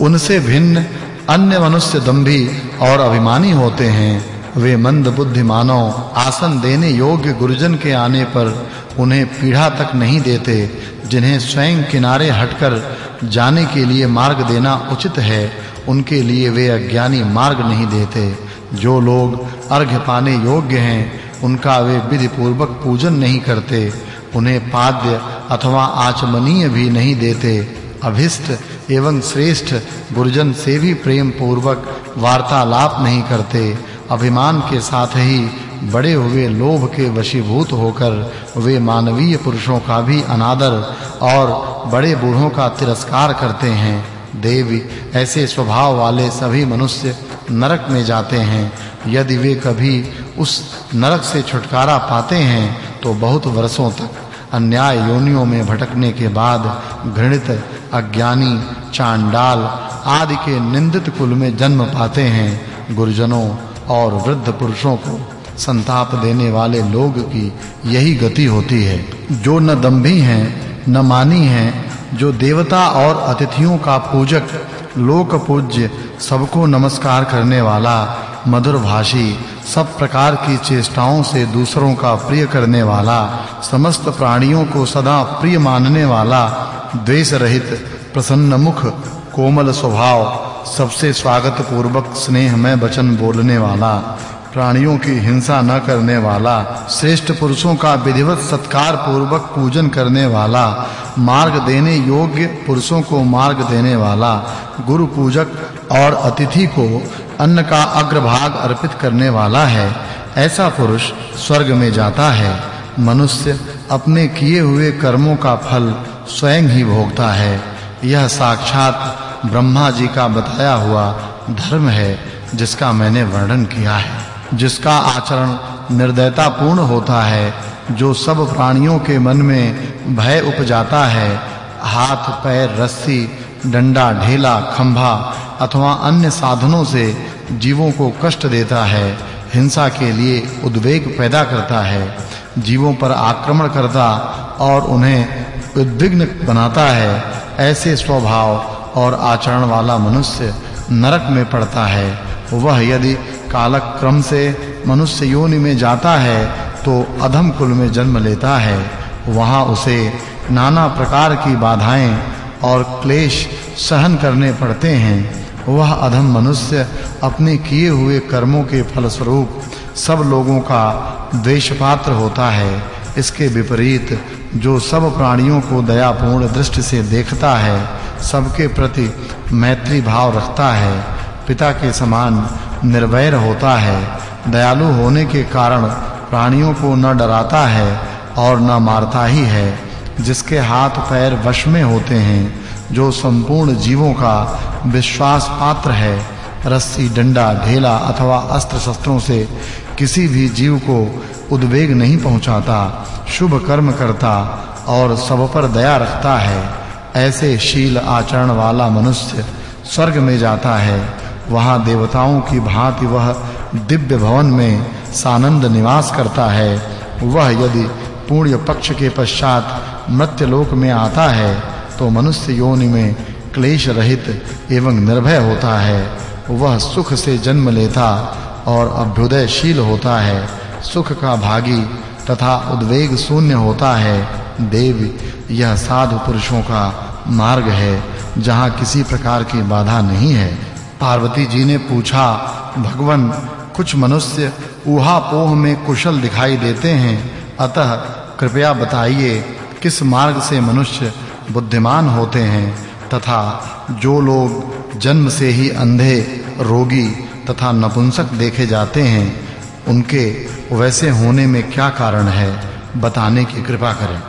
उनसे भिन्न अन्य मनुष्य दंभी और अभिमानी होते हैं। वे मंद बुद्धि मानव आसन देने योग्य गुरुजन के आने पर उन्हें पीढ़ा तक नहीं देते, जिन्हें स्वयं किनारे हटकर जाने के लिए मार्ग देना उचित है। उनके लिए वे अज्ञानी मार्ग नहीं देते। जो लोग अर्घ्य पाने योग्य हैं, उनका वे विधि पूर्वक पूजन नहीं करते। उन्हें पाद्य अथवा आचमनीय भी नहीं देते। अभिष्ट एवं श्रेष्ठ गुरुजन से भी प्रेम पूर्वक वार्तालाप नहीं करते। अभिमान के साथ ही बड़े हुए लोभ के वशीभूत होकर वे मानवीय पुरुषों का भी अनादर और बड़े बूढ़ों का तिरस्कार करते हैं। देवी, ऐसे स्वभाव वाले सभी मनुष्य नरक में जाते हैं। यदि वे कभी उस नरक से छुटकारा पाते हैं तो बहुत वर्षों तक अन्याय योनियों में भटकने के बाद घृणित अज्ञानी, चांडाल आदि के निंदित कुल में जन्म पाते हैं गुरुजनों और वृद्ध पुरुषों को। संताप देने वाले लोग की यही गति होती है। जो न दंभी हैं, न मानी हैं, जो देवता और अतिथियों का पूजक, लोक पूज्य, सबको नमस्कार करने वाला, मधुर भाषी, सब प्रकार की चेष्टाओं से दूसरों का प्रिय करने वाला, समस्त प्राणियों को सदा प्रिय मानने वाला द्वेष रहित प्रसन्न मुख, कोमल स्वभाव, सबसे स्वागत पूर्वक स्नेह में वचन बोलने वाला, प्राणियों की हिंसा न करने वाला, श्रेष्ठ पुरुषों का विधिवत सत्कार पूर्वक पूजन करने वाला, मार्ग देने योग्य पुरुषों को मार्ग देने वाला, गुरु पूजक और अतिथि को अन्न का अग्रभाग अर्पित करने वाला है, ऐसा पुरुष स्वर्ग में जाता है। मनुष्य अपने किए हुए कर्मों का फल स्वयं ही भोगता है। यह साक्षात ब्रह्मा जी का बताया हुआ धर्म है, जिसका मैंने वर्णन किया है। जिसका आचरण निर्दयता पूर्ण होता है, जो सब प्राणियों के मन में भय उपजाता है। हाथ, पैर, रस्सी, डंडा, ढेला, खंभा अथवा अन्य साधनों से जीवों को कष्ट देता है, हिंसा के लिए उद्वेग पैदा करता है, जीवों पर आक्रमण करता और उन्हें उद्विग्न बनाता है, ऐसे स्वभाव और आचरण वाला मनुष्य नरक में पड़ता है। वह यदि कालक क्रम से मनुष्य योनि में जाता है तो अधम कुल में जन्म लेता है। वहाँ उसे नाना प्रकार की बाधाएँ और क्लेश सहन करने पड़ते हैं। वह अधम मनुष्य अपने किए हुए कर्मों के फलस्वरूप सब लोगों का द्वेष पात्र होता है। इसके विपरीत जो सब प्राणियों को दयापूर्ण दृष्टि से देखता है, सबके प्रति मैत्री भाव रखता है, पिता के समान निर्वैर होता है, दयालु होने के कारण प्राणियों को न डराता है और न मारता ही है, जिसके हाथ पैर वश में होते हैं, जो संपूर्ण जीवों का विश्वास पात्र है, रस्सी, डंडा, ढेला अथवा अस्त्र शस्त्रों से किसी भी जीव को उद्वेग नहीं पहुंचाता, शुभ कर्म करता और सब पर दया रखता है। ऐसे शील आचरण वाला मनुष्य स्वर्ग में जाता है। वहाँ देवताओं की भांति वह दिव्य भवन में सानंद निवास करता है। वह यदि पूर्ण पक्ष के पश्चात मृत्यु लोक में आता है तो मनुष्य योनि में क्लेश रहित एवं निर्भय होता है। वह सुख से जन्म लेता और अभ्युदयशील होता है। सुख का भागी तथा उद्वेग शून्य होता है, देव, यह साधु पुरुषों का मार्ग है, जहाँ किसी प्रकार की बाधा नहीं है। पार्वती जी ने पूछा, भगवान, कुछ मनुष्य ऊहापोह में कुशल दिखाई देते हैं। अतः कृपया बताइए, किस मार्ग से मनुष्य बुद्धिमान होते हैं? तथा जो लोग जन्म से ही अंधे, रोगी तथा नपुंसक देखे जाते हैं उनके वैसे होने में क्या कारण है, बताने की कृपा करें।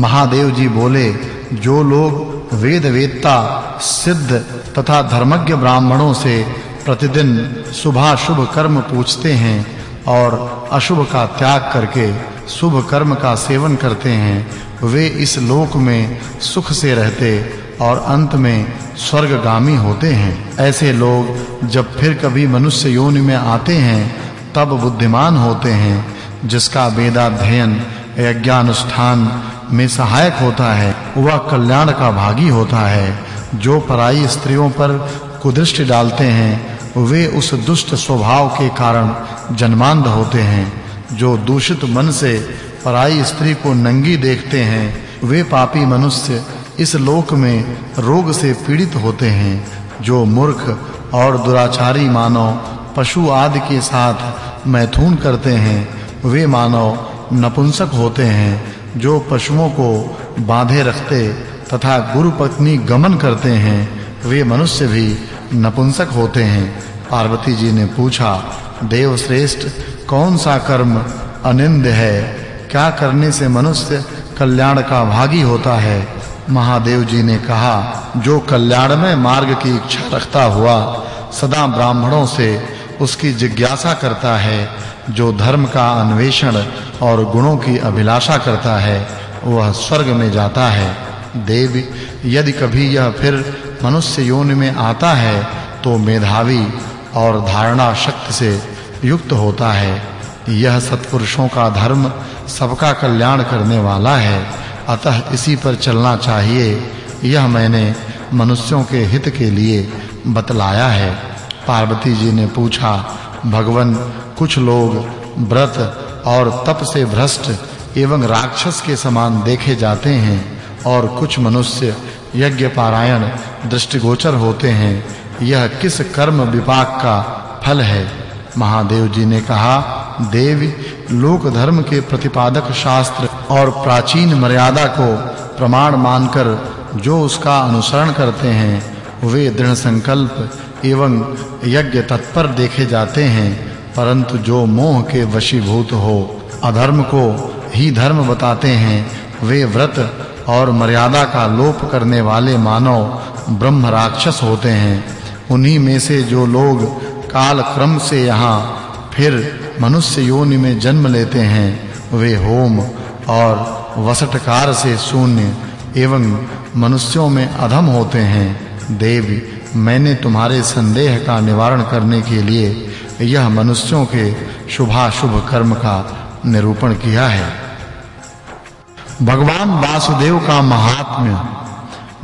महादेव जी बोले, जो लोग वेद वेदता सिद्ध तथा धर्मज्ञ ब्राह्मणों से प्रतिदिन शुभ शुभ कर्म पूछते हैं और अशुभ का त्याग करके शुभ कर्म का सेवन करते हैं, वे इस लोक में सुख से रहते और अंत में स्वर्गगामी होते हैं। ऐसे लोग जब फिर कभी मनुष्य योनि में आते हैं तब बुद्धिमान होते हैं, जिसका वेदाध्ययन यज्ञानुष्ठान में सहायक होता है, वह कल्याण का भागी होता है। जो पराई स्त्रियों पर कुदृष्टि डालते हैं, वे उस दुष्ट स्वभाव के कारण जन्मांध होते हैं। जो दूषित मन से पराई स्त्री को नंगी देखते हैं, वे पापी मनुष्य इस लोक में रोग से पीड़ित होते हैं। जो मूर्ख और दुराचारी मानव पशु आदि के साथ मैथुन करते हैं, वे मानव नपुंसक होते हैं, जो पशुओं को बांधे रखते तथा गुरु पत्नी गमन करते हैं, वे मनुष्य भी नपुंसक होते हैं। पार्वती जी ने पूछा देव श्रेष्ठ कौन सा कर्म अनिंद है? क्या करने से मनुष्य कल्याण का भागी होता है? महादेव जी ने कहा, जो कल्याणमय मार्ग की इच्छा रखता हुआ सदा ब्राह्मणों से उसकी जिज्ञासा करता है, जो धर्म का अन्वेषण और गुणों की अभिलाषा करता है, वह स्वर्ग में जाता है। देव, यदि कभी यह फिर मनुष्य योनि में आता है तो मेधावी और धारणा शक्ति से युक्त होता है। यह सत्पुरुषों का धर्म सबका कल्याण करने वाला है। अतः इसी पर चलना चाहिए। यह मैंने मनुष्यों के हित के लिए बतलाया है। पार्वती जी ने पूछा, भगवन, कुछ लोग व्रत और तप से भ्रष्ट एवं राक्षस के समान देखे जाते हैं और कुछ मनुष्य यज्ञ पारायण दृष्टिगोचर होते हैं, यह किस कर्म विपाक का फल है? महादेव जी ने कहा, देवी लोक धर्म के प्रतिपादक शास्त्र और प्राचीन मर्यादा को प्रमाण मानकर जो उसका अनुसरण करते हैं, वे दृढ़ संकल्प एवं यज्ञ तत्पर देखे जाते हैं, परंतु जो मोह के वशीभूत हो, अधर्म को ही धर्म बताते हैं, वे व्रत और मर्यादा का लोप करने वाले मानव ब्रह्म राक्षस होते हैं। उन्हीं में से जो लोग काल क्रम से यहाँ फिर मनुष्य योनि में जन्म लेते हैं, वे होम और वसटकार से शून्य एवं मनुष्यों में अधम होते हैं, देवी मैंने तुम्हारे संदेह का निवारण करने के लिए यह मनुष्यों के शुभाशुभ कर्म का निरूपण किया है। भगवान वासुदेव का महात्म्य।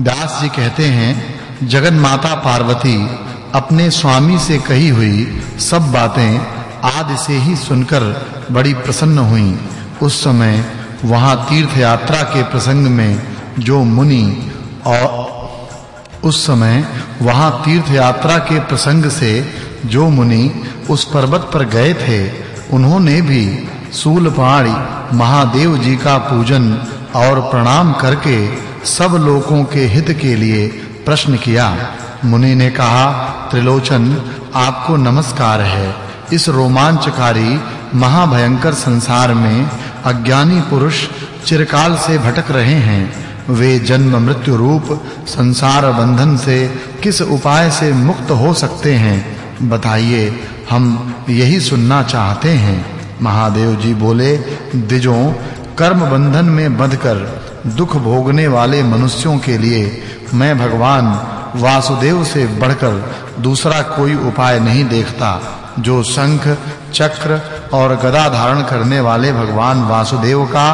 व्यास जी कहते हैं जगत माता पार्वती, अपने स्वामी से कही हुई सब बातें आदि से ही सुनकर बड़ी प्रसन्न हुई। उस समय वहाँ तीर्थ यात्रा के प्रसंग में जो मुनि और उस समय वहाँ तीर्थ यात्रा के प्रसंग से जो मुनि उस पर्वत पर गए थे, उन्होंने भी सूलपाणी महादेव जी का पूजन और प्रणाम करके सब लोगों के हित के लिए प्रश्न किया। मुनि ने कहा, त्रिलोचन, आपको नमस्कार है। इस रोमांचकारी महाभयंकर संसार में अज्ञानी पुरुष चिरकाल से भटक रहे हैं। वे जन्म मृत्यु रूप संसार बंधन से किस उपाय से मुक्त हो सकते हैं? बताइए, हम यही सुनना चाहते हैं। महादेव जी बोले दिजों कर्म बंधन में बंधकर दुख भोगने वाले मनुष्यों के लिए मैं भगवान वासुदेव से बढ़कर दूसरा कोई उपाय नहीं देखता, जो शंख, चक्र और गदा धारण करने वाले भगवान वासुदेव का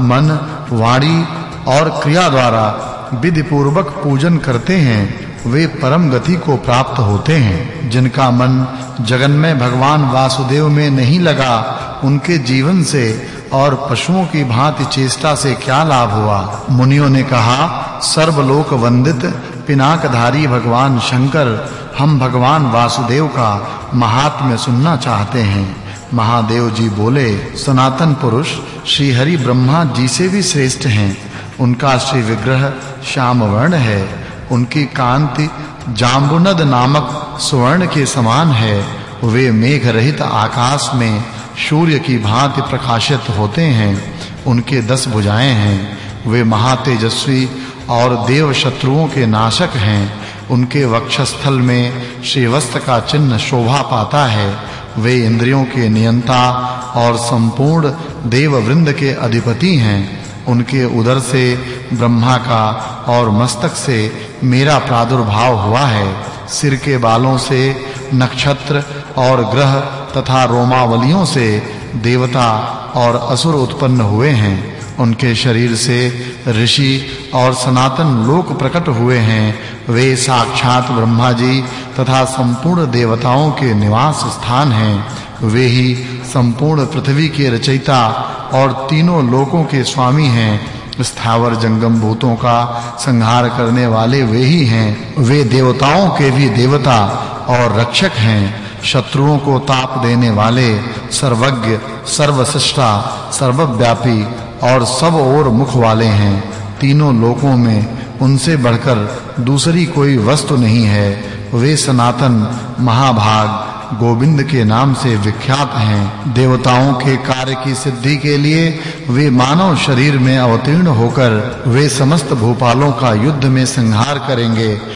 मन, वाणी और क्रिया द्वारा विधि पूर्वक पूजन करते हैं, वे परम गति को प्राप्त होते हैं। जिनका मन जगन में भगवान वासुदेव में नहीं लगा, उनके जीवन से और पशुओं की भांति चेष्टा से क्या लाभ हुआ? मुनियों ने कहा, सर्वलोक वंदित, पिनाकधारी भगवान शंकर, हम भगवान वासुदेव का महात्म्य सुनना चाहते हैं। महादेव जी बोले, सनातन पुरुष, श्री हरि ब्रह्मा जी से भी श्रेष्ठ हैं। उनका श्री विग्रह श्याम वर्ण है। उनकी कांति जाम्बुनद नामक स्वर्ण के समान है। वे मेघ रहित आकाश में सूर्य की भांति प्रकाशित होते हैं। उनके दस भुजाएँ हैं। वे महातेजस्वी और देव शत्रुओं के नाशक हैं। उनके वक्षस्थल में श्रीवस्त्र का चिन्ह शोभा पाता है। वे इंद्रियों के नियंता और संपूर्ण देव वृंद के अधिपति हैं। उनके उदर से, ब्रह्मा का और मस्तक से मेरा प्रादुर्भाव हुआ है। सिर के बालों से, नक्षत्र और ग्रह तथा रोमावलियों से देवता और असुर उत्पन्न हुए हैं। उनके शरीर से ऋषि और सनातन लोक प्रकट हुए हैं। वे साक्षात ब्रह्मा जी तथा संपूर्ण देवताओं के निवास स्थान हैं। वे ही संपूर्ण पृथ्वी के रचयिता और तीनों लोकों के स्वामी हैं। स्थावर जंगम भूतों का संहार करने वाले वे ही हैं। वे देवताओं के भी देवता और रक्षक हैं। शत्रुओं को ताप देने वाले सर्वज्ञ सर्वसृष्टा सर्वव्यापी और सब ओर मुख वाले हैं। तीनों लोकों में उनसे बढ़कर दूसरी कोई वस्तु नहीं है। वे सनातन महाभाग गोविंद के नाम से विख्यात हैं। देवताओं के कार्य की सिद्धि के लिए वे मानव शरीर में अवतीर्ण होकर वे समस्त भूपालों का युद्ध में संहार करेंगे।